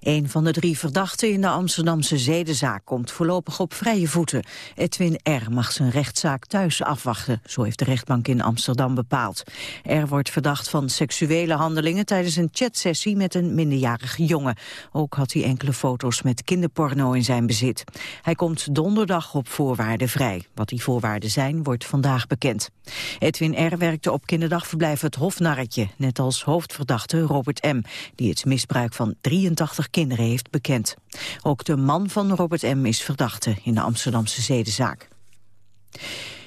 Een van de drie verdachten in de Amsterdamse zedenzaak komt voorlopig op vrije voeten. Edwin R. mag zijn rechtszaak thuis afwachten, zo heeft de rechtbank in Amsterdam bepaald. R. wordt verdacht van seksuele handelingen tijdens een chatsessie met een minderjarige jongen. Ook had hij enkele foto's met kinderporno in zijn bezit. Hij komt donderdag op voorwaarden vrij. Wat die voorwaarden zijn, wordt vandaag bekend. Edwin R. werkte op kinderdagverblijf Het Hofnarretje, net als hoofdverdachte Robert M., die het misbruik van 23 83 kinderen heeft bekend. Ook de man van Robert M. is verdachte in de Amsterdamse zedenzaak.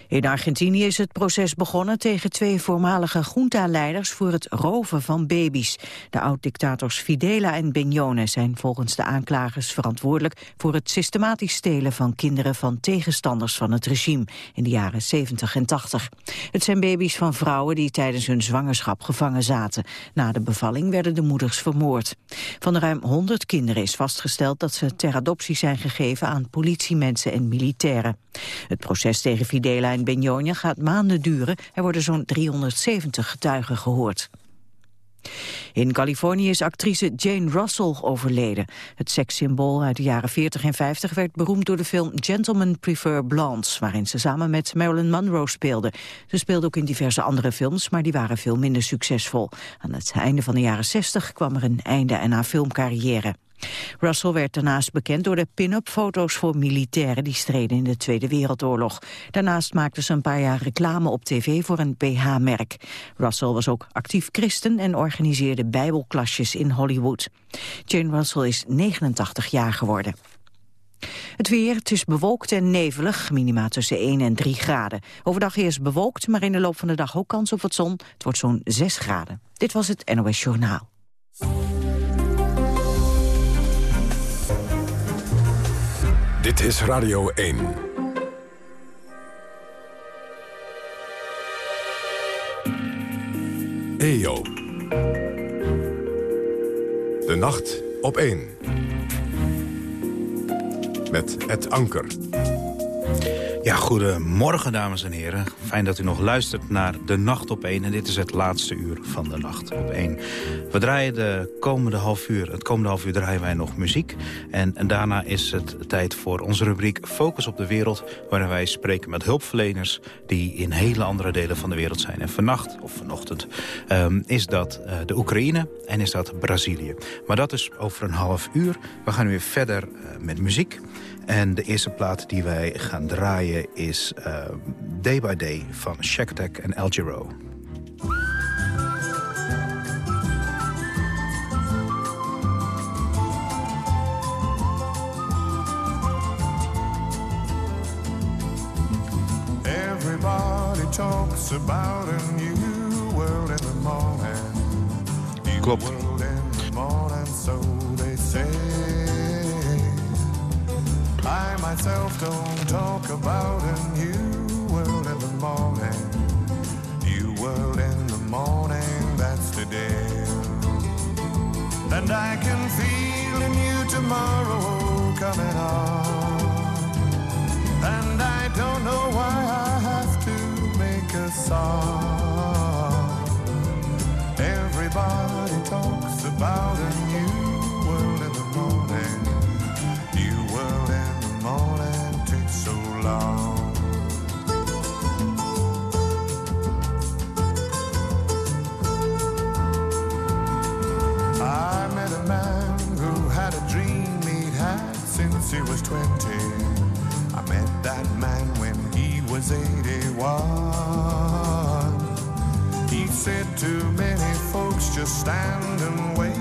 In Argentinië is het proces begonnen tegen twee voormalige junta-leiders voor het roven van baby's. De oud-dictators Fidela en Beñone zijn volgens de aanklagers verantwoordelijk voor het systematisch stelen van kinderen van tegenstanders van het regime in de jaren 70 en 80. Het zijn baby's van vrouwen die tijdens hun zwangerschap gevangen zaten. Na de bevalling werden de moeders vermoord. Van de ruim 100 kinderen is vastgesteld dat ze ter adoptie zijn gegeven aan politiemensen en militairen. Het proces tegen Fidela en Benjonia gaat maanden duren. Er worden zo'n 370 getuigen gehoord. In Californië is actrice Jane Russell overleden. Het sekssymbool uit de jaren 40 en 50 werd beroemd door de film Gentlemen Prefer Blondes, waarin ze samen met Marilyn Monroe speelde. Ze speelde ook in diverse andere films, maar die waren veel minder succesvol. Aan het einde van de jaren 60 kwam er een einde aan haar filmcarrière. Russell werd daarnaast bekend door de pin-up foto's voor militairen die streden in de Tweede Wereldoorlog. Daarnaast maakte ze een paar jaar reclame op tv voor een BH-merk. Russell was ook actief christen en organiseerde bijbelklasjes in Hollywood. Jane Russell is 89 jaar geworden. Het weer, het is bewolkt en nevelig, minima tussen 1 en 3 graden. Overdag eerst bewolkt, maar in de loop van de dag ook kans op wat zon. Het wordt zo'n 6 graden. Dit was het NOS Journaal. Dit is Radio 1. EO. De nacht op 1. Met het Anker. Ja, goedemorgen dames en heren. Fijn dat u nog luistert naar De Nacht op 1. En dit is het laatste uur van De Nacht op 1. We draaien de komende half uur, het komende half uur draaien wij nog muziek. En, en daarna is het tijd voor onze rubriek Focus op de Wereld... waarin wij spreken met hulpverleners die in hele andere delen van de wereld zijn. En vannacht, of vanochtend, um, is dat uh, de Oekraïne en is dat Brazilië. Maar dat is over een half uur. We gaan nu weer verder uh, met muziek. En de eerste plaat die wij gaan draaien is uh, Day by Day van Shack Attack en El Giro. Everybody talks about a new world in the morning. Klopt. So they say. I myself don't talk about a new world in the morning. New world in the morning, that's today. And I can feel a new tomorrow coming on. And I don't know why I have to make a song. Everybody talks about was 20. I met that man when he was 81. He said to many folks, just stand and wait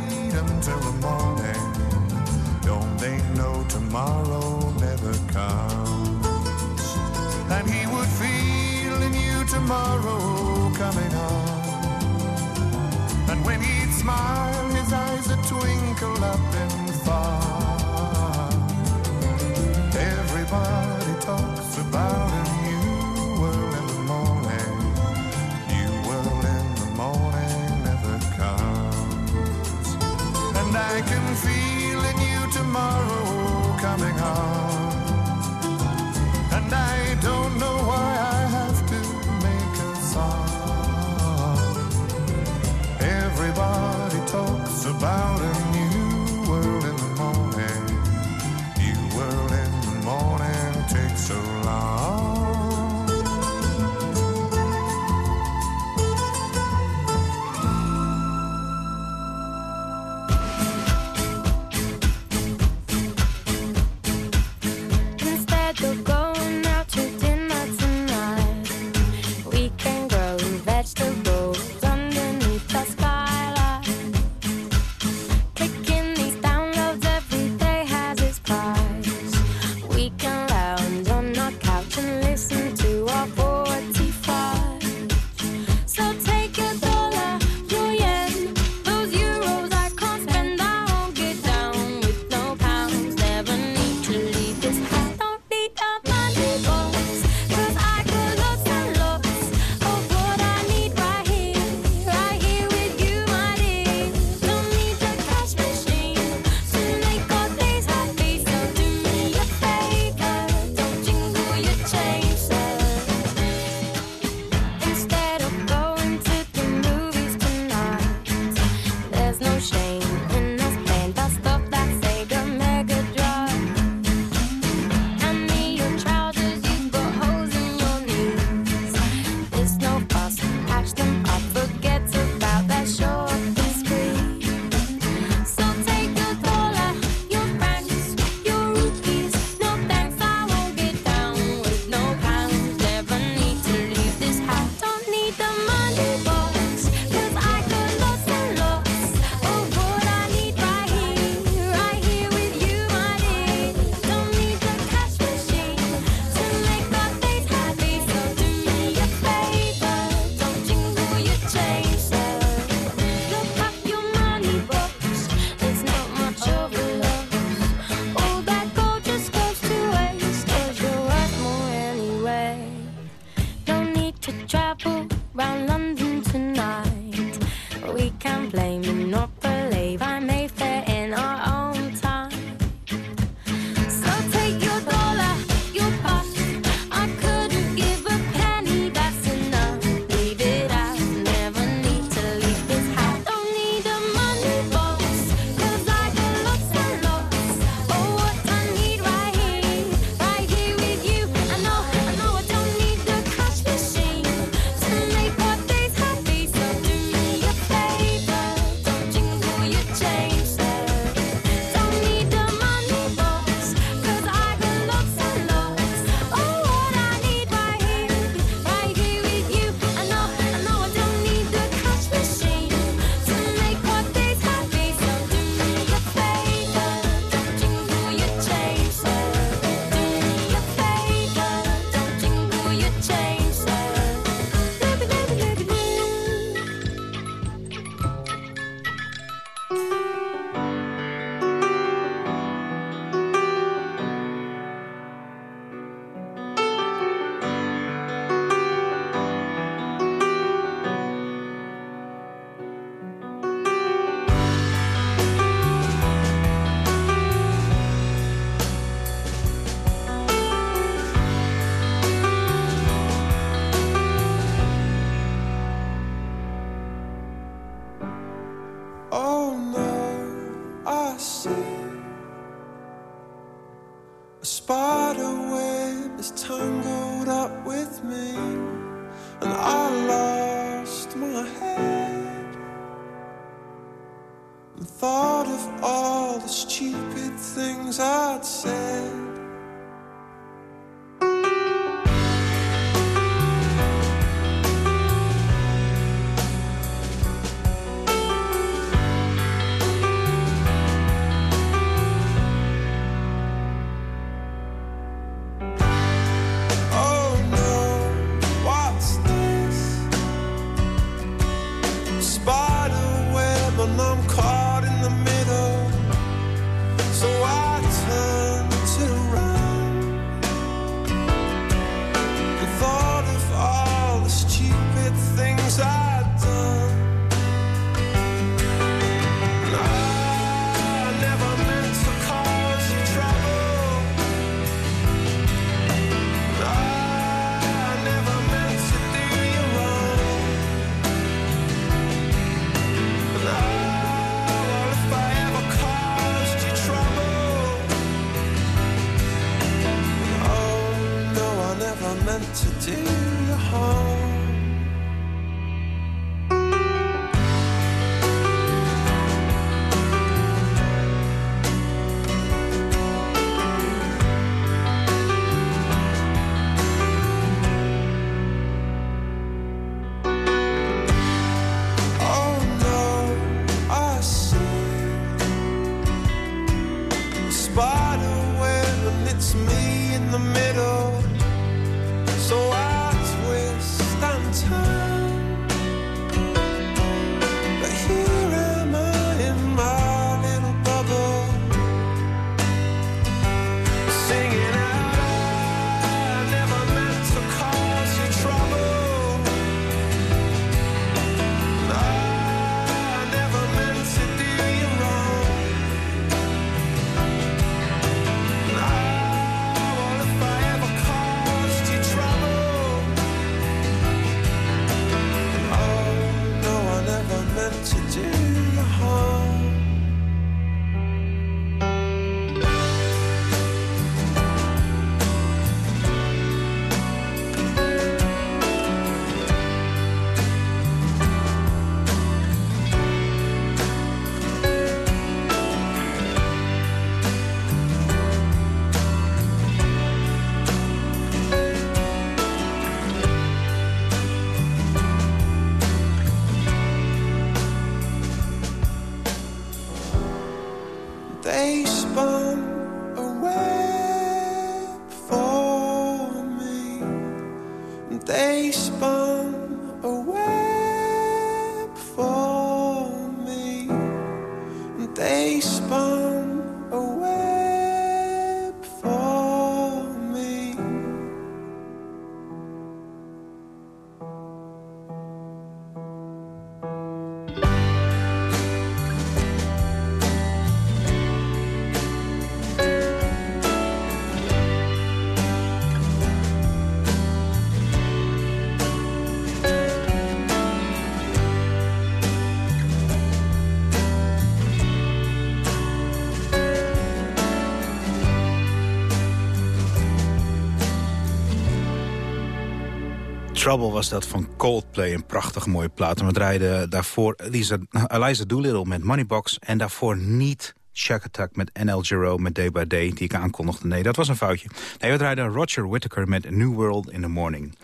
Trouble was dat van Coldplay. Een prachtig mooie plaat. En we draaiden daarvoor Eliza, Eliza Doolittle met Moneybox. En daarvoor niet Chuck Attack met NL Giro met Day by Day, die ik aankondigde. Nee, dat was een foutje. Nee, we draaiden Roger Whittaker met New World in the Morning.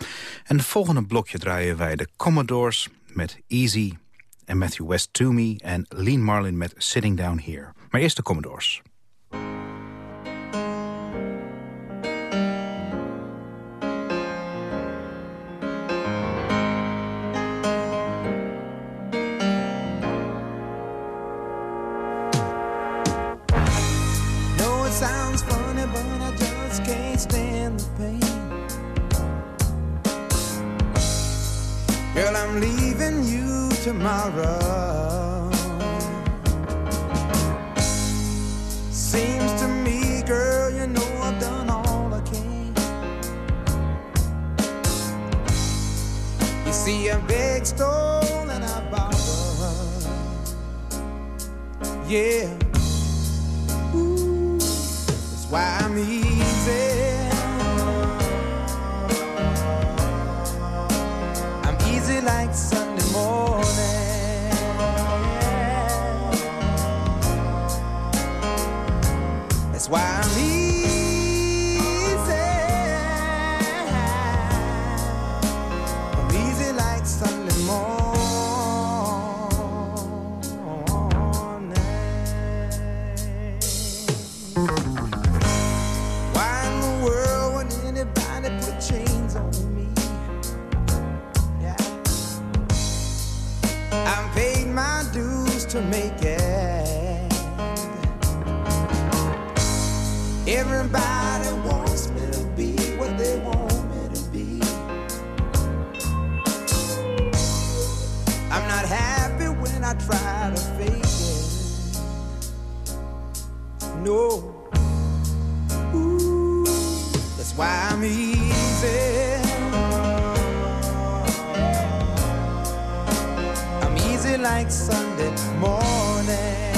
En het volgende blokje draaien wij de Commodores met Easy... en Matthew West Toomey en Lean Marlin met Sitting Down Here. Maar eerst de Commodores. Sunday morning.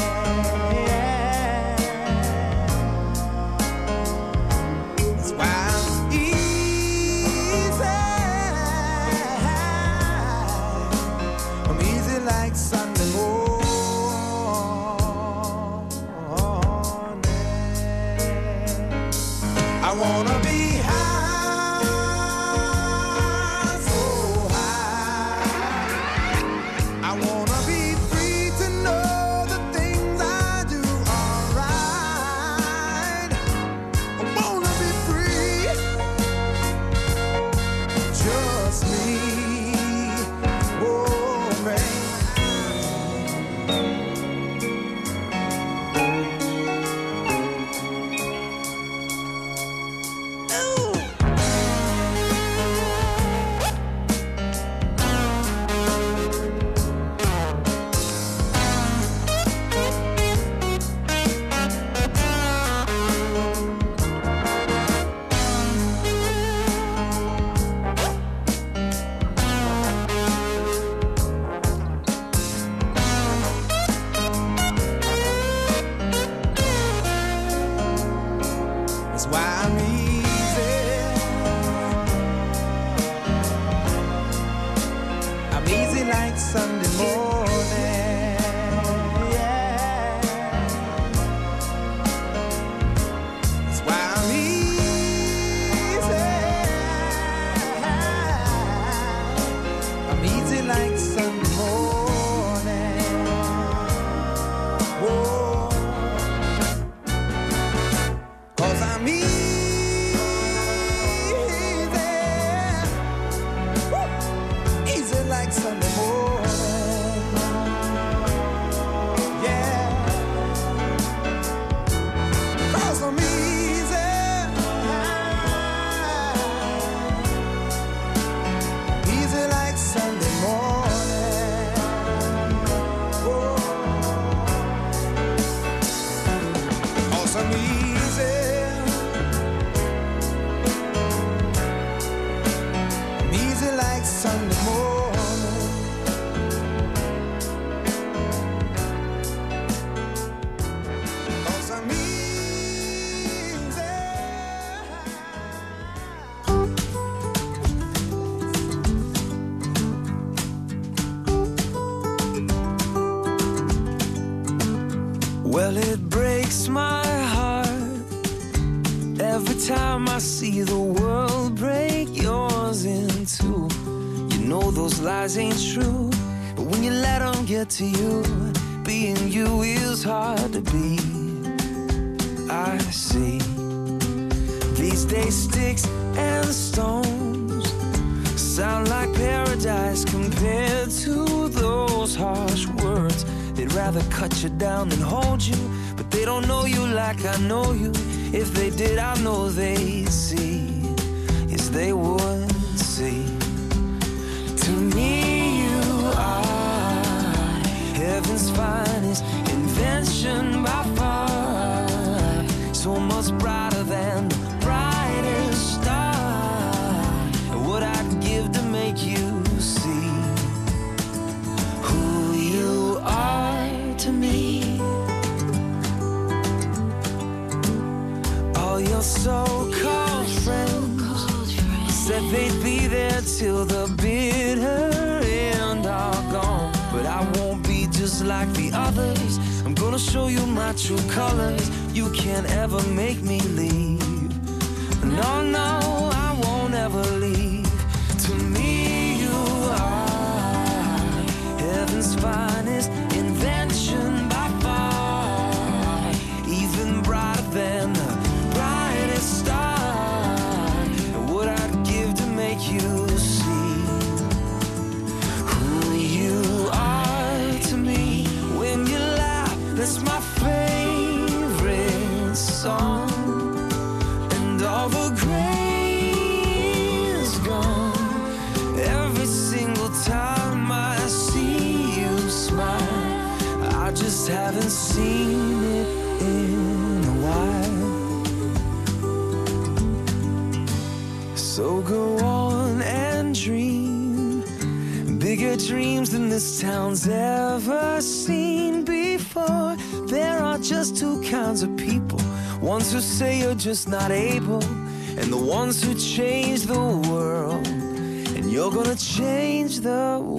They'd be there till the bitter end are gone. But I won't be just like the others. I'm gonna show you my true colors. You can't ever make me leave. No, no, I won't ever leave. this town's ever seen before. There are just two kinds of people ones who say you're just not able, and the ones who change the world. And you're gonna change the world.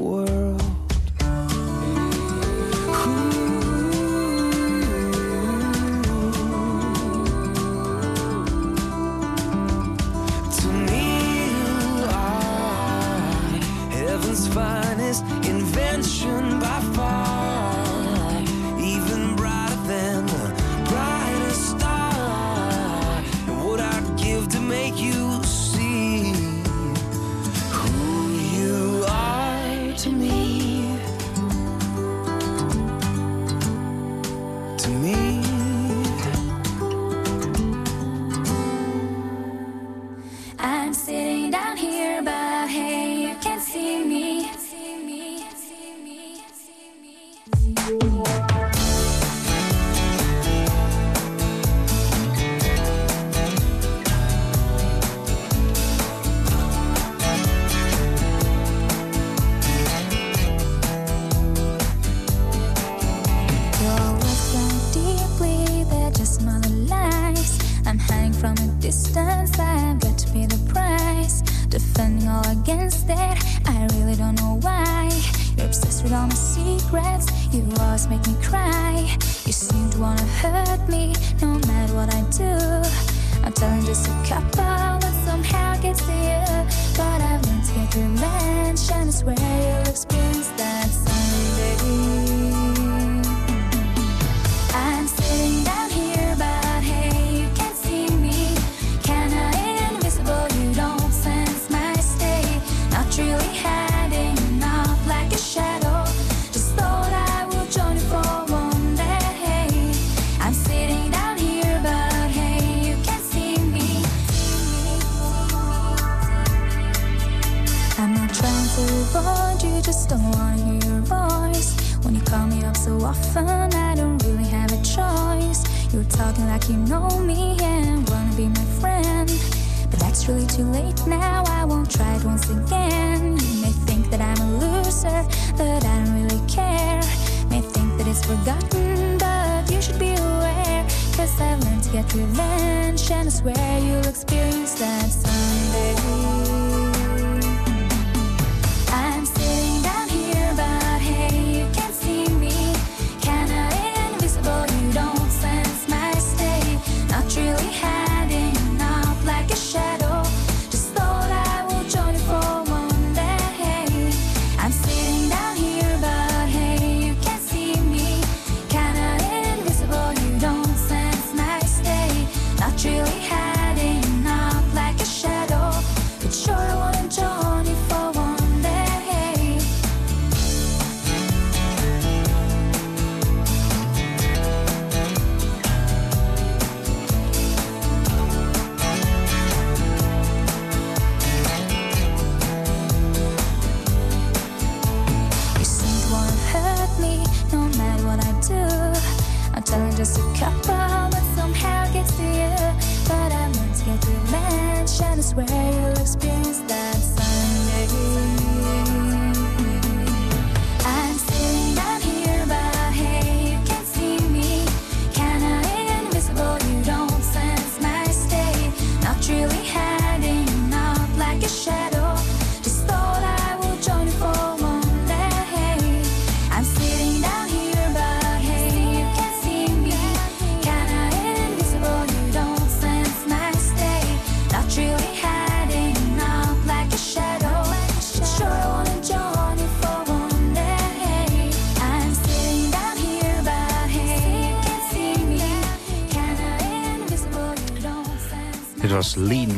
forgotten, but you should be aware. Cause I've learned to get revenge, and I swear you'll experience that someday.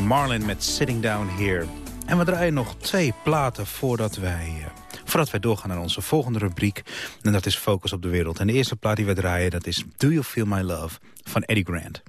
Marlin met Sitting Down Here. En we draaien nog twee platen voordat wij, eh, voordat wij doorgaan naar onze volgende rubriek. En dat is Focus op de Wereld. En de eerste plaat die we draaien, dat is Do You Feel My Love van Eddie Grant.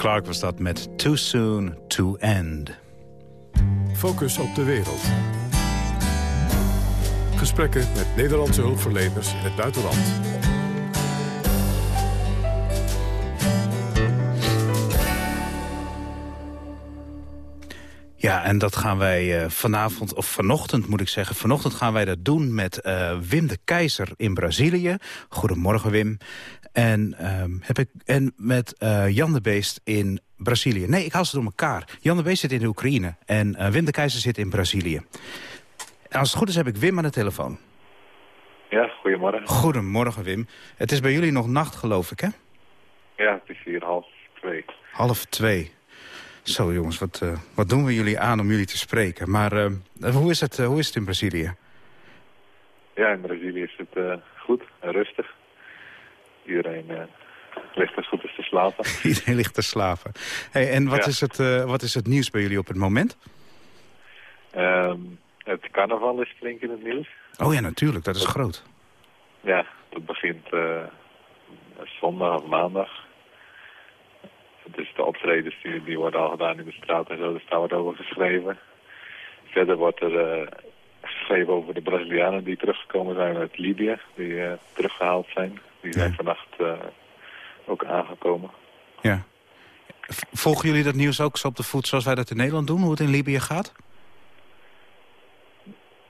Clark was dat met Too Soon to End. Focus op de wereld. Gesprekken met Nederlandse hulpverleners in het buitenland. En dat gaan wij eh, vanavond, of vanochtend moet ik zeggen... vanochtend gaan wij dat doen met eh, Wim de Keizer in Brazilië. Goedemorgen, Wim. En, ehm, heb ik, en met eh, Jan de Beest in Brazilië. Nee, ik haal ze door elkaar. Jan de Beest zit in de Oekraïne en Wim de Keizer zit in Brazilië. En als het goed is heb ik Wim aan de telefoon. Ja, goedemorgen. Goedemorgen, Wim. Het is bij jullie nog nacht, geloof ik, hè? Ja, het is hier half twee. Half twee. Zo jongens, wat, eh, wat doen we jullie aan om jullie te spreken? Maar eh, hoe, is het, eh, hoe is het in Brazilië? Ja, in Brazilië is het goed en rustig. Iedereen ligt als goed is te slapen. Iedereen ligt te slapen. Hey, en wat, Ja. is het, wat is het nieuws bij jullie op het moment? Ehm, het carnaval is flink in het nieuws. Oh ja, natuurlijk, dat is groot. Ja, dat begint zondag of maandag. Dus de optredens die, die worden al gedaan in de straat en zo, dus daar wordt over geschreven. Verder wordt er eh, geschreven over de Brazilianen die teruggekomen zijn uit Libië, die eh, teruggehaald zijn. Die zijn Ja. vannacht eh, ook aangekomen. Ja. Volgen jullie dat nieuws ook zo op de voet zoals wij dat in Nederland doen? Hoe het in Libië gaat?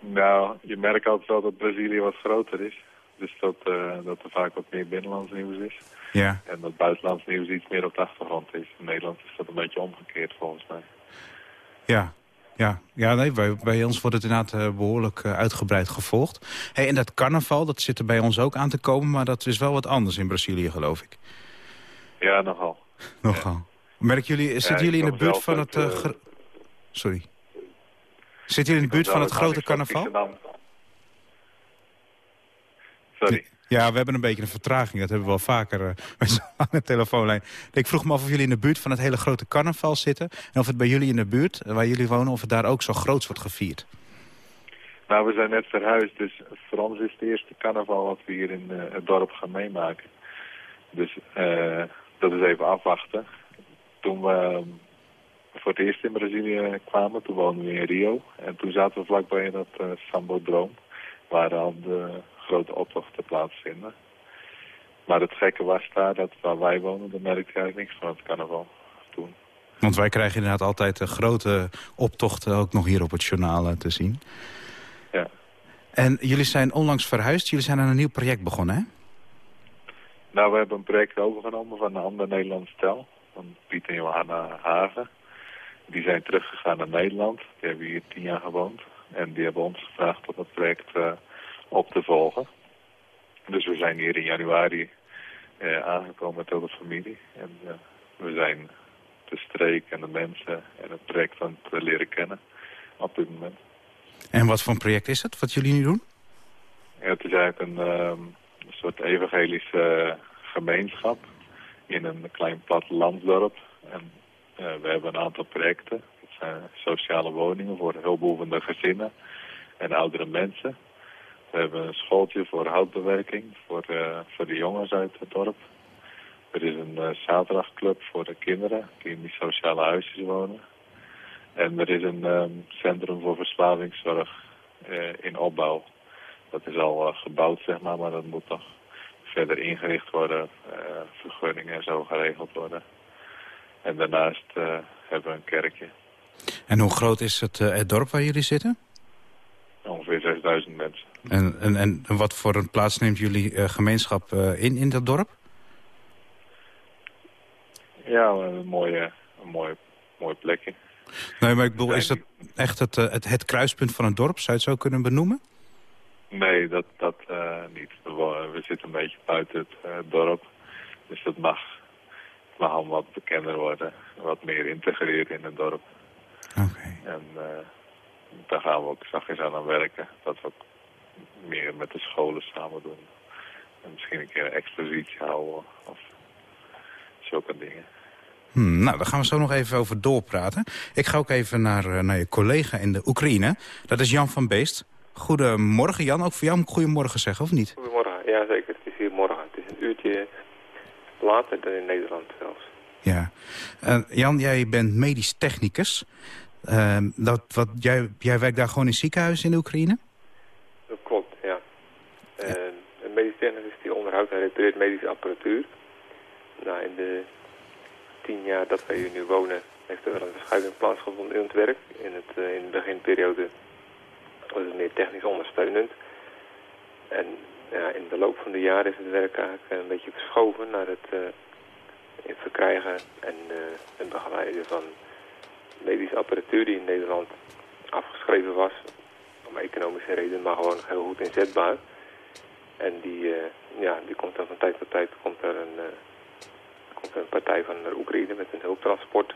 Nou, je merkt altijd wel dat Brazilië wat groter is. Dus dat, dat er vaak wat meer binnenlands nieuws is. Ja. En dat buitenlands nieuws iets meer op de achtergrond is. In Nederland is dat een beetje omgekeerd volgens mij. Ja. Ja, ja nee, bij, bij ons wordt het inderdaad eh, behoorlijk eh, uitgebreid gevolgd. Hey, en dat carnaval, dat zit er bij ons ook aan te komen... maar dat is wel wat anders in Brazilië, geloof ik. Ja, nogal. Nogal. Merken jullie, zitten jullie in de buurt van het... eh, Sorry. Zitten jullie in de buurt van het grote carnaval? Sorry. Ja, we hebben een beetje een vertraging. Dat hebben we wel vaker eh, met zo'n telefoonlijn. Ik vroeg me af of jullie in de buurt van het hele grote carnaval zitten. En of het bij jullie in de buurt, eh, waar jullie wonen, of het daar ook zo groots wordt gevierd. Nou, we zijn net verhuisd, dus ons is het eerste carnaval wat we hier in eh, het dorp gaan meemaken. Dus eh, dat is even afwachten. Toen we voor het eerst in Brazilië kwamen, toen woonden we in Rio. En toen zaten we vlakbij dat eh Sambodroom, waar al de grote optochten plaatsvinden. Maar het gekke was daar, dat waar wij wonen, daar merkte je eigenlijk niks van het carnaval toen. Want wij krijgen inderdaad altijd de grote optochten ook nog hier op het journaal eh, te zien. Ja. En jullie zijn onlangs verhuisd. Jullie zijn aan een nieuw project begonnen, hè? Nou, we hebben een project overgenomen van een ander Nederlands stel. Van Piet en Johanna Hagen. Die zijn teruggegaan naar Nederland. Die hebben hier tien jaar gewoond. En die hebben ons gevraagd om het project eh, op te volgen. Dus we zijn hier in januari eh, aangekomen met heel de familie. En eh, we zijn de streek en de mensen en het project aan het eh, leren kennen op dit moment. En wat voor een project is het, wat jullie nu doen? Ja, het is eigenlijk een, ehm, een soort evangelische gemeenschap in een klein plattelandsdorp. En we hebben een aantal projecten. Dat zijn sociale woningen voor hulpbehoevende gezinnen en oudere mensen. We hebben een schooltje voor houtbewerking voor, eh, voor de jongens uit het dorp. Er is een eh, zaterdagclub voor de kinderen die in die sociale huisjes wonen. En er is een ehm, centrum voor verslavingszorg eh, in opbouw. Dat is al gebouwd, zeg maar, maar dat moet nog verder ingericht worden. vergunningen en zo geregeld worden. En daarnaast hebben we een kerkje. En hoe groot is het, het dorp waar jullie zitten? Ongeveer 6000 mensen. En, en, en wat voor een plaats neemt jullie eh, gemeenschap eh, in, in dat dorp? Ja, een mooie, een mooi, mooi plekje. Nee, maar ik bedoel, is dat echt het, eh, het, het kruispunt van een dorp? Zou je het zo kunnen benoemen? Nee, dat, dat niet. We, zitten een beetje buiten het dorp. Dus dat mag, het mag allemaal wat bekender worden. Wat meer integreren in het dorp. Oké. En daar gaan we ook zachtjes aan aan werken. Dat we ook meer met de scholen samen doen. En misschien een keer een expositie houden of zulke dingen. Hmm, nou, daar gaan we zo nog even over doorpraten. Ik ga ook even naar, eh, naar je collega in de Oekraïne. Dat is Jan van Beest. Goedemorgen, Jan. Ook voor jou moet ik goedemorgen zeggen, of niet? Goedemorgen, ja zeker. Het is hier morgen. Het is een uurtje later dan in Nederland zelfs. Ja. Eh, Jan, jij bent medisch technicus. Eh, dat, wat, jij, jij werkt daar gewoon in ziekenhuis in de Oekraïne? Dat klopt, ja. Eh, een medisch en repareert medische apparatuur. Nou, in de tien jaar dat wij hier nu wonen heeft er wel een verschuiving plaatsgevonden in het werk. In, het, eh, in de beginperiode was het meer technisch ondersteunend. En ja, in de loop van de jaren is het werk eigenlijk een beetje verschoven naar het, eh, verkrijgen en eh, het begeleiden van medische apparatuur die in Nederland afgeschreven was. Om economische redenen, maar gewoon heel goed inzetbaar. En die, eh, ja, die komt dan van tijd tot tijd komt er een, eh, komt er een partij van de Oekraïne met een hulptransport.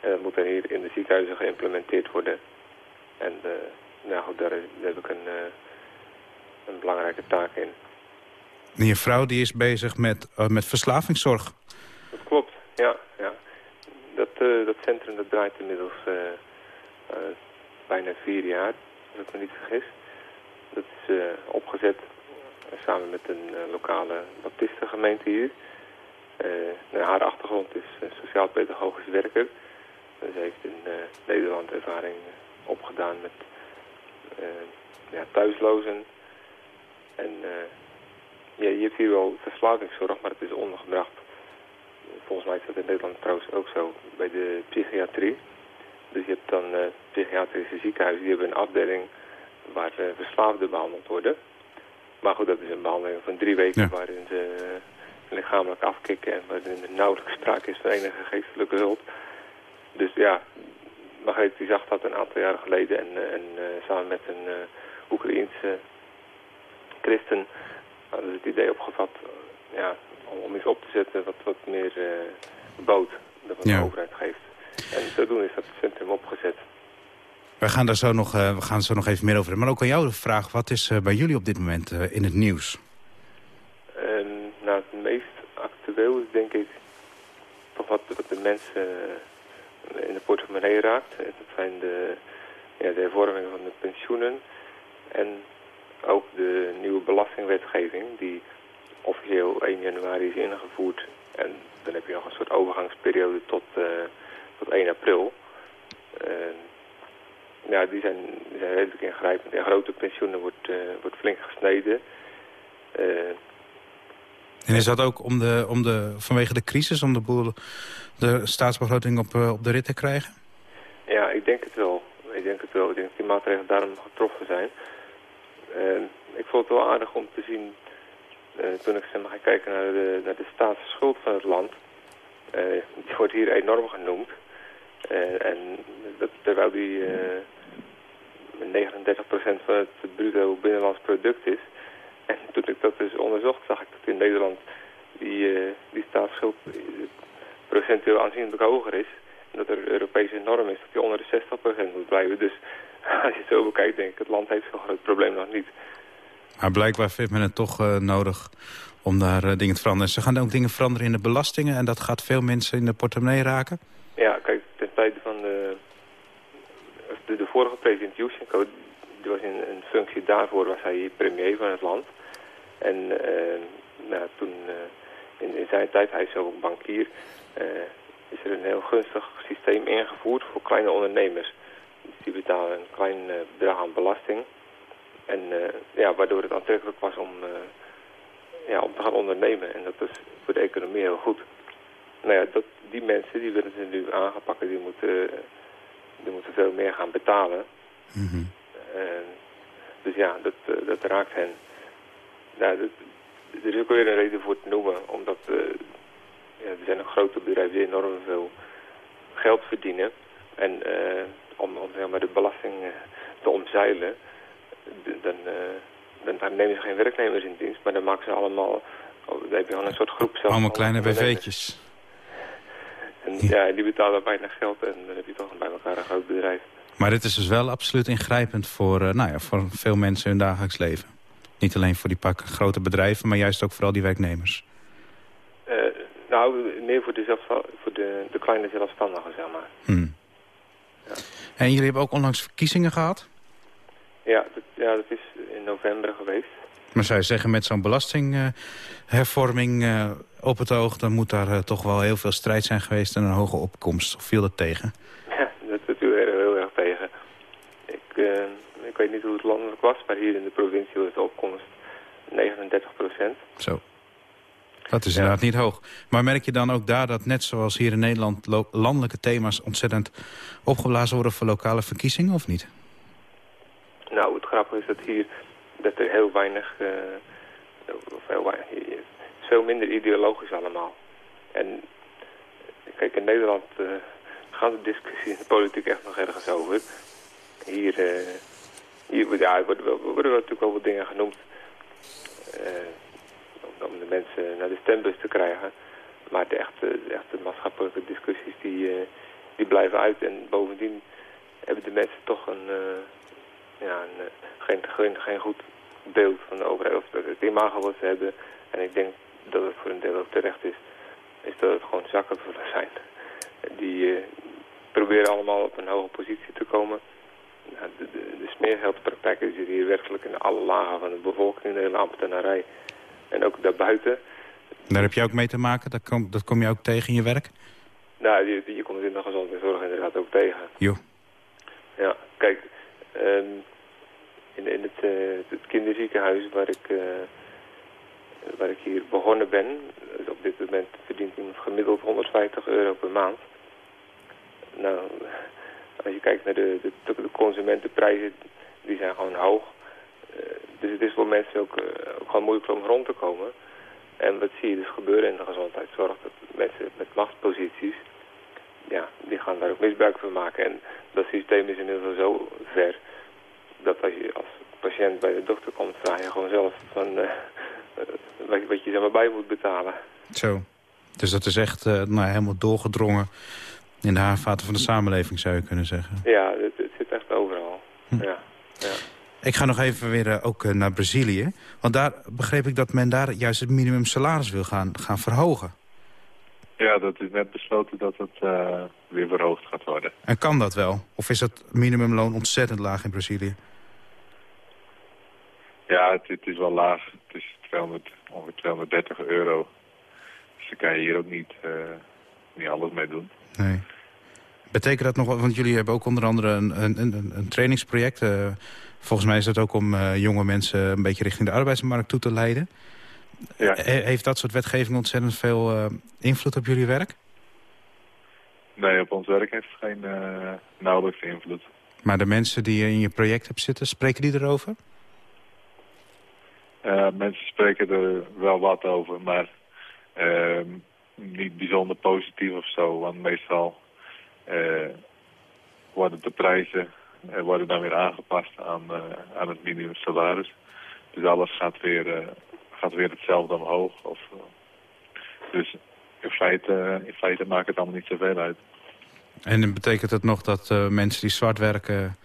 En dat moet dan hier in de ziekenhuizen geïmplementeerd worden. En eh, nou goed, daar, heb ik een, eh, een belangrijke taak in. En je vrouw die is bezig met, met verslavingszorg. Dat klopt, ja. ja. Dat, dat centrum dat draait inmiddels bijna vier jaar, als ik me niet vergis. Dat is opgezet samen met een eh, lokale baptistengemeente hier. Eh, nou, haar achtergrond is eh, sociaal-pedagogisch werker. Ze heeft in Nederland ervaring opgedaan met ja, thuislozen. En ja, je hebt hier wel verslavingszorg, maar het is ondergebracht. Volgens mij is dat in Nederland trouwens ook zo bij de psychiatrie. Dus je hebt dan eh, psychiatrische ziekenhuizen, die hebben een afdeling waar verslaafden behandeld worden. Maar goed, dat is een behandeling van drie weken Ja. waarin ze eh, lichamelijk afkicken en waarin er nauwelijks sprake is van enige geestelijke hulp. Dus ja, Margreet die zag dat een aantal jaren geleden en, eh, en eh, samen met een eh Oekraïense christen hadden ze het idee opgevat ja, om, iets op te zetten wat wat meer eh bood dan wat Ja. de overheid geeft. En zodoende is dat centrum opgezet. We gaan daar zo nog, eh, we gaan zo nog even meer over. Maar ook aan jou de vraag, wat is eh, bij jullie op dit moment eh, in het nieuws? Nou, het meest actueel is denk ik toch wat, de mensen in de portemonnee raakt. Dat zijn de, ja, de hervorming van de pensioenen en ook de nieuwe belastingwetgeving die officieel 1 januari is ingevoerd. En dan heb je nog een soort overgangsperiode tot, tot 1 april. En ja, die zijn, die zijn redelijk ingrijpend. In grote pensioenen wordt, eh, wordt flink gesneden. Eh, En is dat ook om de, om de, vanwege de crisis, om de, boel, de staatsbegroting op, eh, op de rit te krijgen? Ja, ik denk het wel. Ik denk het wel. Ik denk dat die maatregelen daarom getroffen zijn. En ik vond het wel aardig om te zien, toen ik zeg maar, ga kijken naar de, naar de staatsschuld van het land. Die wordt hier enorm genoemd. Eh, en dat, terwijl die eh 39% van het bruto binnenlands product is. En toen ik dat dus onderzocht, zag ik dat in Nederland die, eh, die staatsschuld eh, procentueel aanzienlijk hoger is. En dat er Europese norm is dat die onder de 60% moet blijven. Dus als je het zo bekijkt, denk ik, het land heeft zo'n groot probleem nog niet. Maar blijkbaar vindt men het toch eh, nodig om daar eh, dingen te veranderen. Ze gaan ook dingen veranderen in de belastingen... en dat gaat veel mensen in de portemonnee raken. Ja, kijk, de, de, de vorige president Yushchenko... die was in een functie daarvoor, was hij premier van het land. En eh, nou, toen, eh, in, zijn tijd, hij is ook bankier... eh, is er een heel gunstig systeem ingevoerd voor kleine ondernemers. Dus die betalen een klein eh, bedrag aan belasting. En eh, ja, waardoor het aantrekkelijk was om, eh, ja, om te gaan ondernemen. En dat is voor de economie heel goed. Nou ja, dat, die mensen die willen ze nu aangepakt. Die moeten, die moeten veel meer gaan betalen. En dus ja, dat, eh, dat raakt hen. Nou, dat, er is ook weer een reden voor te noemen. Omdat ja, er zijn nog grote bedrijven die enorm veel geld verdienen. En eh, om, om zeg maar, de belasting te omzeilen, dan, dan, nemen ze geen werknemers in dienst. Maar dan maken ze allemaal, oh, dan heb je gewoon een soort groep zelf. Allemaal kleine ondernemers. En ja, die betalen weinig geld en dan heb je toch bij elkaar een groot bedrijf. Maar dit is dus wel absoluut ingrijpend voor, eh, nou ja, voor veel mensen in hun dagelijks leven. Niet alleen voor die pak grote bedrijven, maar juist ook voor al die werknemers. Eh, nou, meer voor, de, zelfsta- voor de, de kleine zelfstandigen, zeg maar. Hmm. En jullie hebben ook onlangs verkiezingen gehad. Ja dat, ja, dat is in november geweest. Maar zou je zeggen, met zo'n belastinghervorming eh, op het oog... dan moet daar eh, toch wel heel veel strijd zijn geweest en een hoge opkomst. Of viel dat tegen? Ja, dat doet u er heel erg tegen. Ik, eh, ik weet niet hoe het landelijk was, maar hier in de provincie was de opkomst 39 procent. Zo. Dat is inderdaad niet hoog. Maar merk je dan ook daar dat net zoals hier in Nederland... landelijke thema's ontzettend opgeblazen worden voor lokale verkiezingen, of niet? Nou, het grappige is dat hier dat er heel weinig, eh, is veel minder ideologisch allemaal. En kijk, in Nederland eh, gaan de discussies in de politiek echt nog ergens over. Hier, eh, hier er worden, worden wel natuurlijk wel wat dingen genoemd eh, om, de mensen naar de stembus te krijgen. Maar de echte, de maatschappelijke discussies die, eh, die blijven uit. En bovendien hebben de mensen toch een, eh, ja, een, eh, geen, geen, geen goed beeld van de overheid. Of het imago wat ze hebben. En ik denk dat het voor een deel ook terecht is. Is dat het gewoon zakkenvullen zijn. Die eh, proberen allemaal op een hoge positie te komen. Nou, de, de, de smeergeldpraktijk is hier werkelijk in alle lagen van de bevolking. De hele ambtenarij. En ook daarbuiten. Daar heb je ook mee te maken? Dat kom, dat kom je ook tegen in je werk? Nou, je, je komt in de gezondheidszorg inderdaad ook tegen. Jo. Ja, kijk, ehm, in, in het, eh, het kinderziekenhuis waar ik, eh, waar ik hier begonnen ben, dus op dit moment verdient iemand gemiddeld 150 euro per maand. Nou, als je kijkt naar de, de, de consumentenprijzen, die zijn gewoon hoog. Eh, dus het is voor mensen ook, ook gewoon moeilijk om rond te komen. En wat zie je dus gebeuren in de gezondheidszorg? Dat mensen met machtsposities, ja, die gaan daar ook misbruik van maken. En dat systeem is inmiddels zo ver dat als je als patiënt bij de dokter komt, vraag je gewoon zelf van eh, wat, je zeg maar bij moet betalen. Zo. Dus dat is echt eh, nou, helemaal doorgedrongen in de haarvaten van de samenleving, zou je kunnen zeggen. Ja, het, het zit echt overal. Hm. Ja, ja. Ik ga nog even weer ook naar Brazilië. Want daar begreep ik dat men daar juist het minimumsalaris wil gaan, gaan verhogen. Ja, dat is net besloten dat het eh, weer verhoogd gaat worden. En kan dat wel? Of is dat minimumloon ontzettend laag in Brazilië? Ja, het, het is wel laag. Het is 200, ongeveer 230 euro. Dus daar kan je hier ook niet, eh, niet alles mee doen. Nee. Betekent dat nog? Want jullie hebben ook onder andere een, een, een, een trainingsproject. eh, volgens mij is dat ook om jonge mensen een beetje richting de arbeidsmarkt toe te leiden. Ja. Heeft dat soort wetgeving ontzettend veel eh, invloed op jullie werk? Nee, op ons werk heeft het geen eh, nauwelijks invloed. Maar de mensen die je in je project hebt zitten, spreken die erover? Eh, mensen spreken er wel wat over, maar ehm, niet bijzonder positief of zo. Want meestal worden de prijzen worden dan weer aangepast aan, aan het minimumsalaris. Dus alles gaat weer, gaat weer hetzelfde omhoog. Of, eh, dus in feite, in feite maakt het allemaal niet zoveel uit. En betekent het nog dat eh, mensen die zwart werken...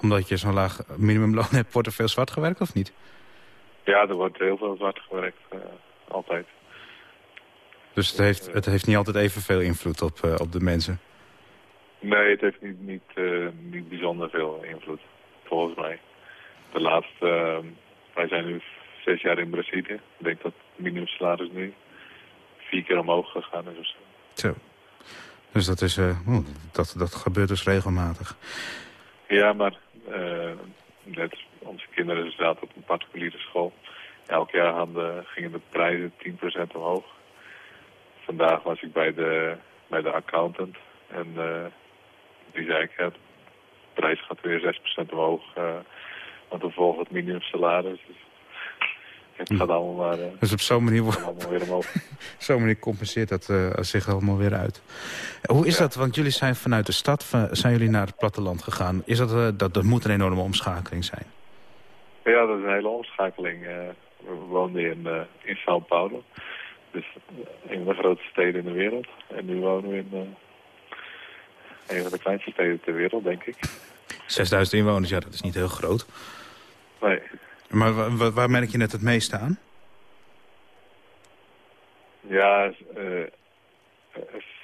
omdat je zo'n laag minimumloon hebt, wordt er veel zwart gewerkt of niet? Ja, er wordt heel veel zwart gewerkt, eh, altijd. Dus het heeft, het heeft niet altijd evenveel invloed op, op de mensen. Nee, het heeft niet, niet, niet bijzonder veel invloed, volgens mij. De laatste, wij zijn nu zes jaar in Brazilië. Ik denk dat het minimumsalaris nu vier keer omhoog gegaan is of zo. Zo. Dus dat, is, eh, oeh, dat, dat gebeurt dus regelmatig. Ja, maar eh, net onze kinderen zaten op een particuliere school. Elk jaar hadden, gingen de prijzen 10% omhoog. Vandaag was ik bij de, bij de accountant en eh, die zei ik, ja, de prijs gaat weer 6% omhoog. want we volgen het minimumsalaris. Dus het gaat allemaal, maar, eh, Dus op zo'n manier, wordt- zo'n manier compenseert dat eh, zich allemaal weer uit. Hoe is dat? Want jullie zijn vanuit de stad van- zijn jullie naar het platteland gegaan. Is dat, eh, dat, dat moet een enorme omschakeling zijn. Ja, dat is een hele omschakeling. we woonden in, in São Paulo. Dus een van de grootste steden in de wereld. En nu wonen we in een van de kleinste steden ter wereld, denk ik. 6000 inwoners, ja, dat is niet heel groot. Nee. Maar wa- wa- waar merk je het het meeste aan? Ja, eh,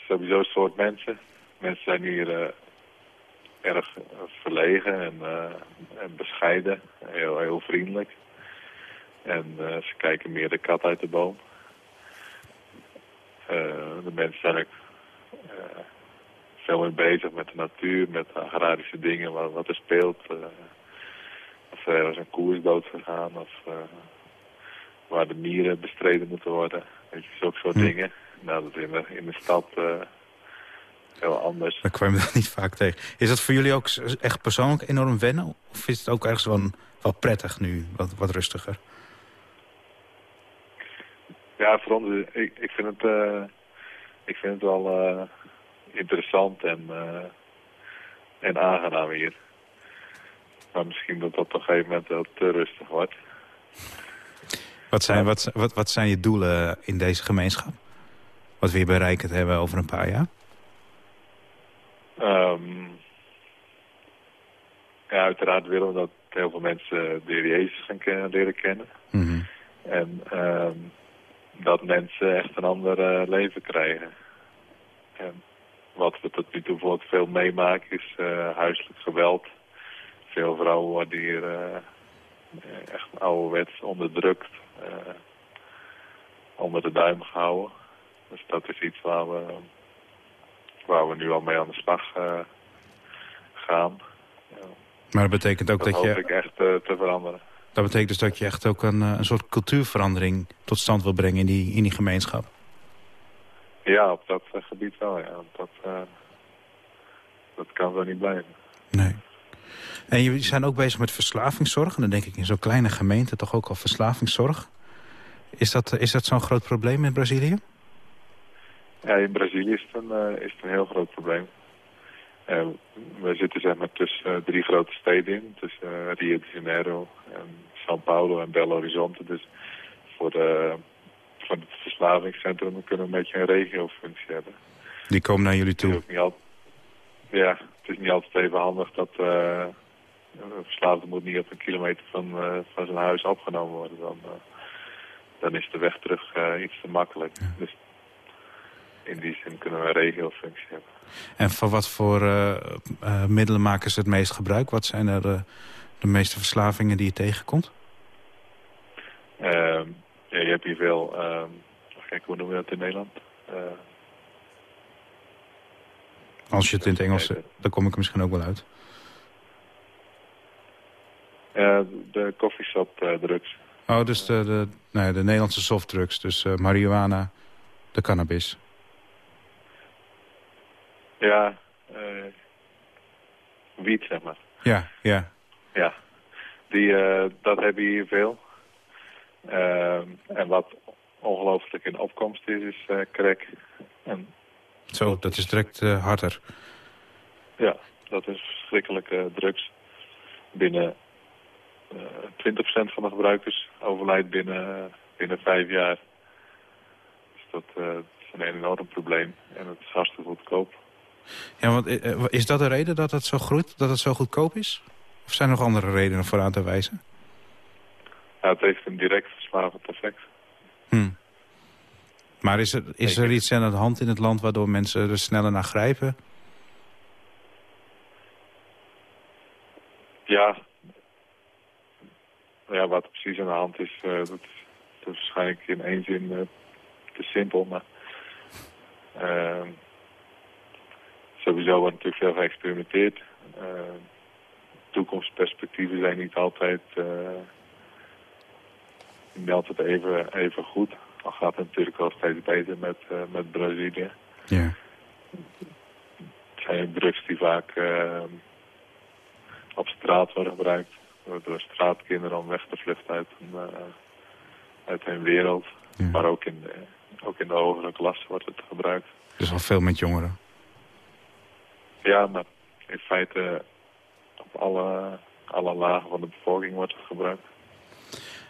sowieso een soort mensen. Mensen zijn hier eh, erg eh, verlegen en, en bescheiden. Heel, heel vriendelijk. En ze kijken meer de kat uit de boom. De mensen zijn ook veel meer bezig met de natuur, met agrarische dingen, wat, wat er speelt. Eh, of er is een koe is dood gegaan, of eh, waar de mieren bestreden moeten worden. Weet je, zulke soort Hm. dingen. Nou, dat is in de, in de stad eh, heel anders. Daar kwam je dat niet vaak tegen. Is dat voor jullie ook echt persoonlijk enorm wennen? Of is het ook ergens wel, wel prettig nu, wat, wat rustiger? Ja, voor ons, ik, ik, vind het, eh, ik vind het wel eh, interessant en, eh, en aangenaam hier. Maar misschien dat dat op een gegeven moment wel te rustig wordt. Wat zijn, wat, wat, wat zijn je doelen in deze gemeenschap? Wat wil je bereikt hebben over een paar jaar? Ehm, ja, uiteraard willen we dat heel veel mensen de Heer Jezus gaan kennen, leren kennen. Mhm. En ehm, dat mensen echt een ander eh, leven krijgen. En wat we tot nu toe bijvoorbeeld veel meemaken is eh, huiselijk geweld. Veel vrouwen worden hier eh, echt ouderwets onderdrukt. eh, onder de duim gehouden. Dus dat is iets waar we, waar we nu al mee aan de slag eh, gaan. Ja, Maar dat betekent ook dat je, echt te veranderen. dat betekent dus dat je echt ook een, een soort cultuurverandering tot stand wil brengen in die, in die gemeenschap. Ja, op dat gebied wel, ja. Dat, dat kan zo niet blijven. Nee. En jullie zijn ook bezig met verslavingszorg. En dan denk ik in zo'n kleine gemeente toch ook al verslavingszorg. Is dat, is dat zo'n groot probleem in Brazilië? Ja, in Brazilië is het een, eh, is het een heel groot probleem. Eh, we zitten zeg maar tussen eh, drie grote steden in. Tussen Rio de Janeiro, en São Paulo en Belo Horizonte. Dus voor, de, voor het verslavingscentrum kunnen we een beetje een regiofunctie hebben. Die komen naar jullie toe. ja, het is niet altijd even handig dat een verslaafde moet niet op een kilometer van, eh, van zijn huis opgenomen worden. Dan, eh, dan is de weg terug eh, iets te makkelijk. Dus in die zin kunnen we een regiofunctie hebben. En van wat voor middelen maken ze het meest gebruik? Wat zijn er de meeste verslavingen die je tegenkomt? Ehm, ja, je hebt hier veel, ehm kijk, hoe noemen we dat in Nederland? Als je het in het Engels... dan kom ik er misschien ook wel uit. Eh, de coffeeshop eh, drugs. Oh, dus de, de, nee, de Nederlandse softdrugs. Dus eh, marihuana, de cannabis. Ja, eh wiet zeg maar. Ja, ja. Ja, die, dat hebben hier veel. En wat ongelooflijk in opkomst is, is eh crack. En Zo, dat is direct eh, harder. ja, dat is verschrikkelijke drugs. Binnen 20% van de gebruikers overlijdt binnen, binnen vijf jaar. Dus dat, eh, dat is een enorm probleem. En het is hartstikke goedkoop. Ja, want eh, eh, is dat de reden dat het zo groeit? Dat het zo goedkoop is? Of zijn er nog andere redenen voor aan te wijzen? Ja, het heeft een direct verslavend effect. Hm. Maar is er, is er iets aan de hand in het land waardoor mensen er sneller naar grijpen? Ja. Ja, wat er precies aan de hand is, eh, dat, is, dat is waarschijnlijk in één zin eh, te simpel. Maar ehm, sowieso wordt natuurlijk veel geëxperimenteerd. Ehm, toekomstperspectieven zijn niet altijd, eh, niet altijd even, even goed. Al gaat het natuurlijk wel steeds beter met, met Brazilië. Ja. Het zijn drugs die vaak ehm, op straat worden gebruikt. Door, door straatkinderen om weg te vluchten uit hun, eh, uit hun wereld. Maar ook in, de, ook in de hogere klasse wordt het gebruikt. Dus al veel met jongeren. Ja, maar in feite op alle, alle lagen van de bevolking wordt het gebruikt.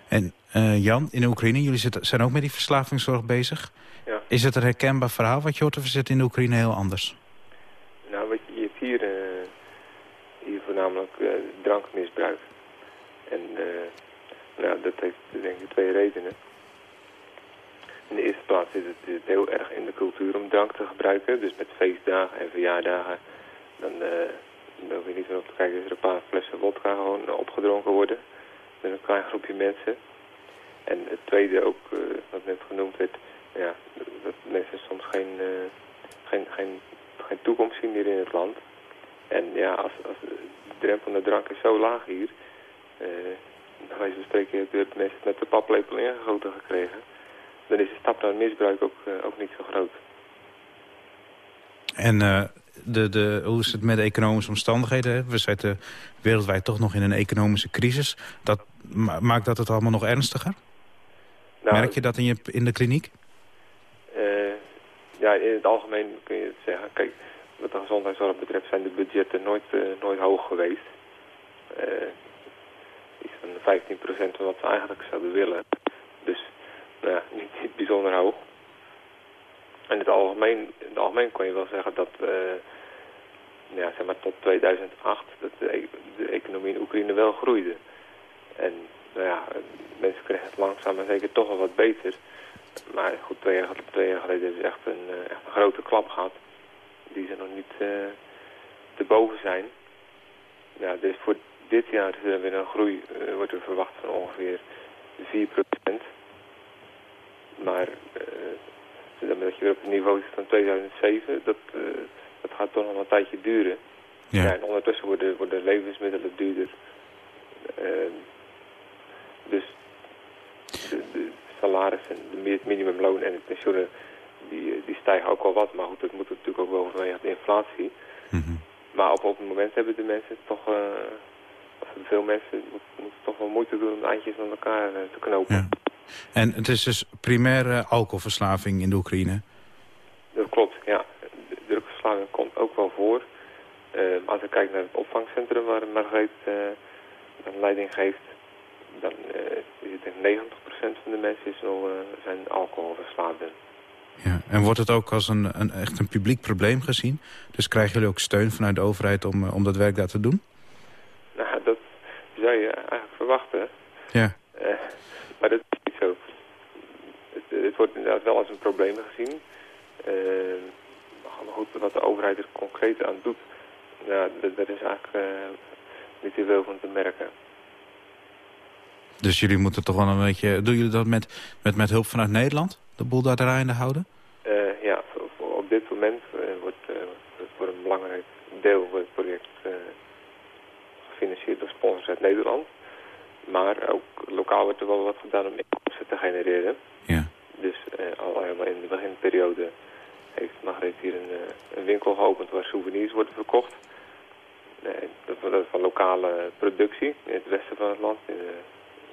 En eh, Jan, in Oekraïne, jullie zijn ook met die verslavingszorg bezig. Ja. Is het een herkenbaar verhaal wat je hoort of is het in de Oekraïne heel anders? Nou, wat je, je hebt hier, eh, hier voornamelijk eh, drankmisbruik. En eh, nou, dat heeft denk ik twee redenen. In de eerste plaats is het, heel erg in de cultuur om drank te gebruiken. Dus met feestdagen en verjaardagen. Dan, eh dan hoef je niet meer te kijken. Dus er een paar flessen wodka gewoon opgedronken worden. Met een klein groepje mensen. En het tweede ook, eh, wat net genoemd werd. Ja, dat mensen soms geen, geen, geen, geen toekomst zien hier in het land. En ja, als, als de drempel naar drank is zo laag hier. Eh bij wijze van spreken de mensen met de paplepel ingegoten gekregen. Dan is de stap naar misbruik ook, eh, ook niet zo groot. En eh, de, de, hoe is het met de economische omstandigheden? We zitten wereldwijd toch nog in een economische crisis. Dat, ma- maakt dat het allemaal nog ernstiger? Nou, Merk je dat in, je, in de kliniek? Ja, in het algemeen kun je het zeggen. Kijk, wat de gezondheidszorg betreft zijn de budgetten nooit, nooit hoog geweest. Iets van 15% van wat ze eigenlijk zouden willen. Dus nou ja, niet, bijzonder hoog. En in het algemeen, in het algemeen kon je wel zeggen dat eh, ja, zeg maar tot 2008 dat de, de economie in Oekraïne wel groeide. En nou ja, mensen kregen het langzaam maar zeker toch wel wat beter. Maar goed, twee jaar, twee jaar geleden hebben ze echt een, eh, echt een grote klap gehad. Die ze nog niet eh, te boven zijn. Ja, dus voor dit jaar is er weer een groei, eh, wordt er verwacht van ongeveer 4%. Maar uh, dat je weer op het niveau zit van 2007, dat, eh, dat gaat toch nog een tijdje duren. Ja. en ondertussen worden, worden levensmiddelen duurder. Ehm, dus de, de salarissen, de mi- het minimumloon en het pensioenen, die, eh, die stijgen ook wel wat. Maar goed, dat moet natuurlijk ook wel vanwege de inflatie. Maar op, op het moment hebben de mensen toch, eh, veel mensen moeten, toch wel moeite doen om de eindjes aan elkaar eh, te knopen. En het is dus primair alcoholverslaving in de Oekraïne. Dat klopt, ja. De drugsverslaving komt ook wel voor. Maar als ik kijk naar het opvangcentrum waar Margreet uh, een leiding geeft, dan uh, is het denk 90% van de mensen is al, uh, zijn alcoholverslaafden. Ja. En wordt het ook als een, een, echt een publiek probleem gezien? Dus krijgen jullie ook steun vanuit de overheid om, om dat werk daar te doen? Dat zou je verwachten. Ja. Uh, maar dat is niet zo. Het, het, wordt inderdaad wel als een probleem gezien. Uh, maar goed, wat de overheid er concreet aan doet, nou, daar is eigenlijk uh, niet heel veel van te merken. Dus jullie moeten toch wel een beetje... Doen jullie dat met, met, met hulp vanuit Nederland? De boel daar draaiende houden? Uh, ja, op dit moment uh, wordt voor een belangrijk deel van het project gefinancierd door sponsors uit Nederland. Maar ook lokaal wordt er wel wat gedaan om inkomsten te genereren. Ja. Dus al helemaal in de beginperiode heeft Margreet hier een, een, winkel geopend waar souvenirs worden verkocht. Nee, dat, is van lokale productie in het westen van het land. In de,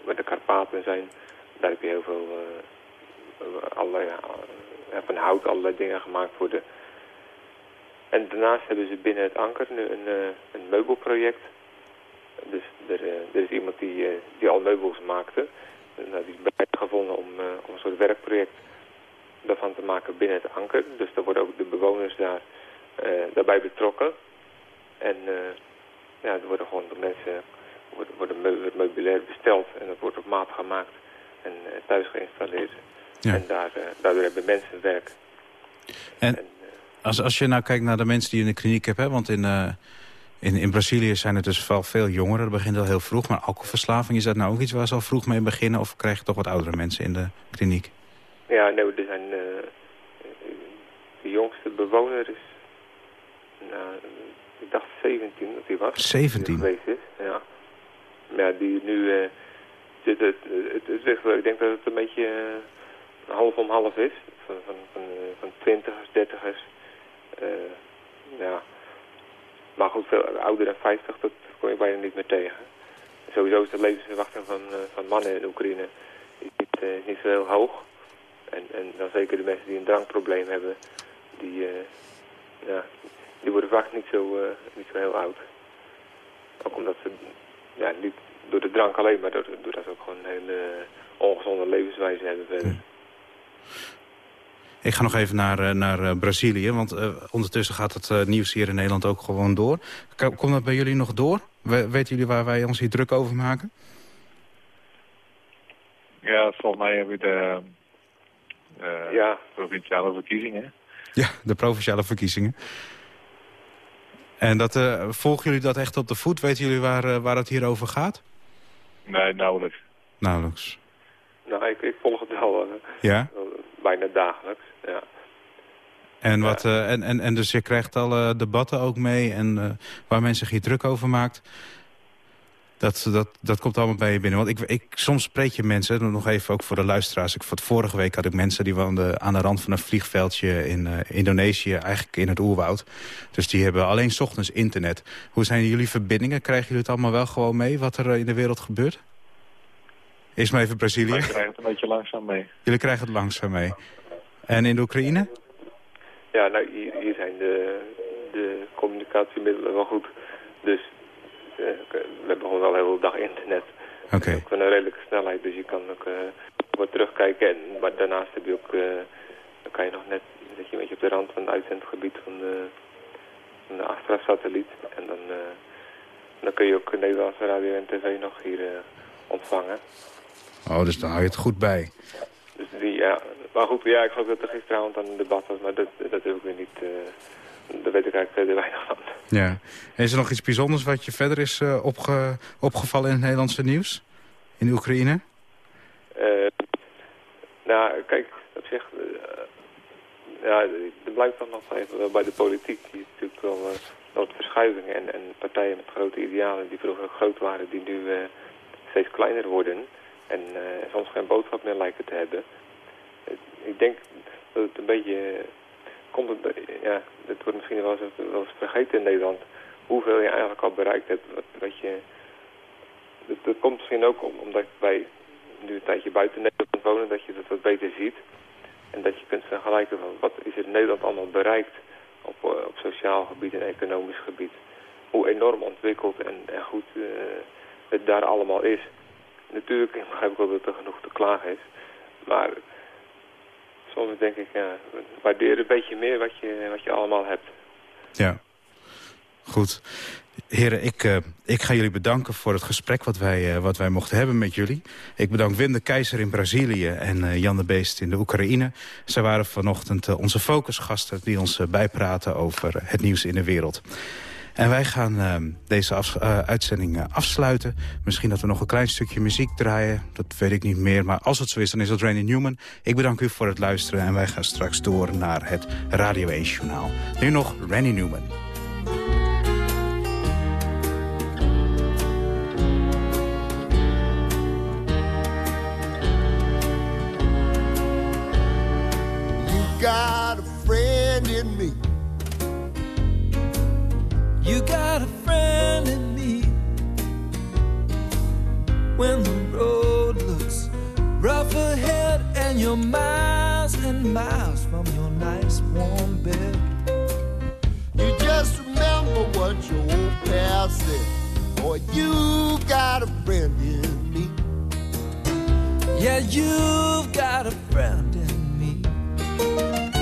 waar de Karpaten zijn, daar heb je heel veel allerlei, van hout allerlei dingen gemaakt worden. En daarnaast hebben ze binnen het Anker nu een, een meubelproject. Dus er, er is iemand die, die al meubels maakte. En, die is bereid gevonden om, om een soort werkproject daarvan te maken binnen het Anker. Dus daar worden ook de bewoners daar, daarbij betrokken. En ja, er worden gewoon de mensen wordt, wordt een meu- het meubilair besteld en dat wordt op maat gemaakt en eh, thuis geïnstalleerd. Ja. En daar, eh, daardoor hebben mensen werk. En als, als je nou kijkt naar de mensen die je in de kliniek hebt... Hè, want in, eh, in, in Brazilië zijn het dus wel veel jongeren. Dat begint al heel vroeg. Maar alcoholverslaving, is dat nou ook iets waar ze al vroeg mee beginnen? Of krijg je toch wat oudere mensen in de kliniek? Ja, nee, er zijn... eh, de jongste bewoner is... Nou, ik dacht 17 dat hij was. 17? Die er geweest is, ja. Maar ja, die nu... eh, zit het, het, het ligt wel- ik denk dat het een beetje eh, half om half is. Van, van, van, van twintigers, dertigers. ja. Maar goed, veel ouder dan 50, dat kom je bijna niet meer tegen. Sowieso is de levensverwachting van, eh, van mannen in Oekraïne niet, eh, niet zo heel hoog. En, en dan zeker de mensen die een drankprobleem hebben, die, eh, ja, die worden vaak niet zo, niet zo heel oud. Ook omdat ze, ja, niet door de drank alleen, maar doordat door ze ook gewoon een hele ongezonde levenswijze hebben verder. Ik ga nog even naar, eh, naar eh, Brazilië, want eh, ondertussen gaat het nieuws hier in Nederland ook gewoon door. Ko- Komt dat bij jullie nog door? We- weten jullie waar wij ons hier druk over maken? Ja, volgens mij hebben we de eh, Ja. provinciale verkiezingen. Ja, de provinciale verkiezingen. En dat, eh, volgen jullie dat echt op de voet? Weten jullie waar, waar het hier over gaat? Nee, nauwelijks. Nauwelijks. Nou, ik, ik volg het wel, eh, Ja? wel bijna dagelijks. Ja. En, wat, eh, en, en, en dus je krijgt alle debatten ook mee en eh, waar mensen zich hier druk over maakt. Dat, dat, dat komt allemaal bij je binnen. Want ik, ik, soms spreek je mensen, nog even ook voor de luisteraars. Ik, voor vorige week had ik mensen die woonden aan de rand van een vliegveldje in eh, Indonesië. Eigenlijk in het oerwoud. Dus die hebben alleen 's ochtends internet. Hoe zijn jullie verbindingen? Krijgen jullie het allemaal wel gewoon mee wat er in de wereld gebeurt? Eerst maar even Brazilië. Je krijgt het een beetje langzaam mee. Jullie krijgen het langzaam mee. En in de Oekraïne? Ja, nou, hier, hier zijn de, de communicatiemiddelen wel goed. Dus eh, we hebben gewoon wel de hele dag internet. Oké. Ook wel een redelijke snelheid, dus je kan ook eh, wat terugkijken. En, maar daarnaast heb je ook, eh, dan kan je nog net, zit je een beetje op de rand van het uitzendgebied van de, van de Astra-satelliet. En dan, dan kun je ook Nederlandse radio en tv nog hier ontvangen. Oh, dus daar hou je het goed bij. Dus die, ja, maar goed, ja, ik geloof dat er gisteravond aan een debat was, maar dat, dat heb ik weer niet, eh, daar weet ik eigenlijk verder weinig van. Ja. En is er nog iets bijzonders wat je verder is eh, opge opgevallen in het Nederlandse nieuws? In de Oekraïne? Eh, nou, kijk, op zich, ja, er blijft dan nog even wel bij de politiek. Je ziet natuurlijk wel wat verschuivingen en, en partijen met grote idealen die vroeger groot waren, die nu steeds kleiner worden en eh, soms geen boodschap meer lijken te hebben. Eh, ik denk dat het een beetje, eh, komt het, ja, het wordt misschien wel eens, vergeten in Nederland, hoeveel je eigenlijk al bereikt hebt. Wat, je, dat, komt misschien ook om, omdat wij nu een tijdje buiten Nederland wonen, dat je dat wat beter ziet. En dat je kunt vergelijken van wat is in Nederland allemaal bereikt op, eh, op sociaal gebied en economisch gebied. Hoe enorm ontwikkeld en, goed eh, het daar allemaal is. Natuurlijk begrijp ik wel dat er genoeg te klagen is. Maar soms denk ik, ja, waardeer een beetje meer wat je, wat je allemaal hebt. Ja. Goed. Heren, ik, eh, ik ga jullie bedanken voor het gesprek wat wij, eh, wat wij mochten hebben met jullie. Ik bedank Wim de Keizer in Brazilië en eh, Jan de Beest in de Oekraïne. Zij waren vanochtend onze focusgasten die ons bijpraten over het nieuws in de wereld. En wij gaan eh, deze eh, uitzending eh, afsluiten. Misschien dat we nog een klein stukje muziek draaien. Dat weet ik niet meer. Maar als het zo is, dan is dat Randy Newman. Ik bedank u voor het luisteren. En wij gaan straks door naar het Radio 1 Journaal. Nu nog Randy Newman. You got a friend in me. When the road looks rough ahead and you're miles and miles from your nice warm bed. You just remember what your old past said. Boy, you got a friend in me. Yeah, you've got a friend in me.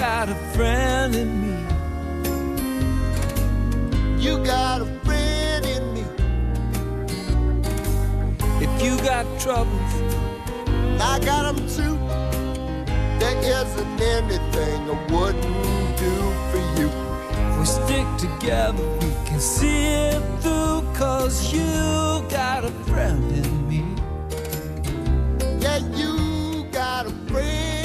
got a friend in me. You got a friend in me. If you got troubles, I got them too. There isn't anything I wouldn't do for you. If we stick together, we can see it through. Cause you got a friend in me. Yeah, you got a friend.